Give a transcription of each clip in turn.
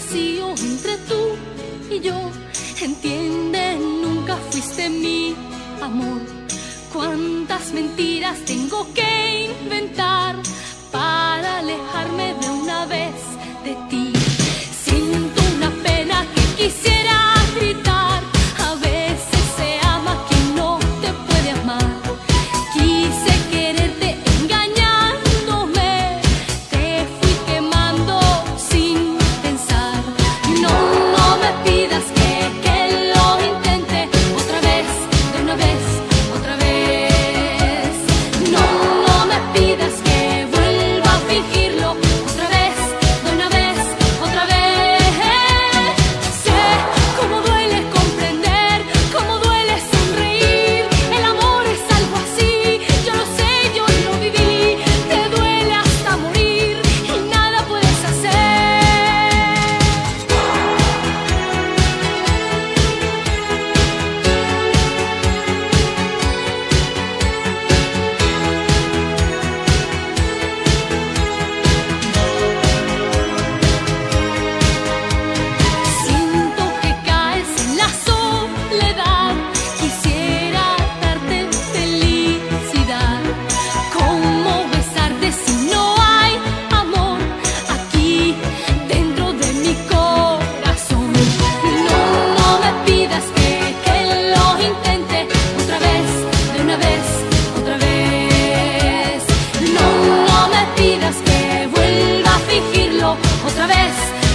vacío entre tú y yo. Entiende, nunca fuiste mi amor. Cuántas mentiras tengo que inventar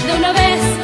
de una vez.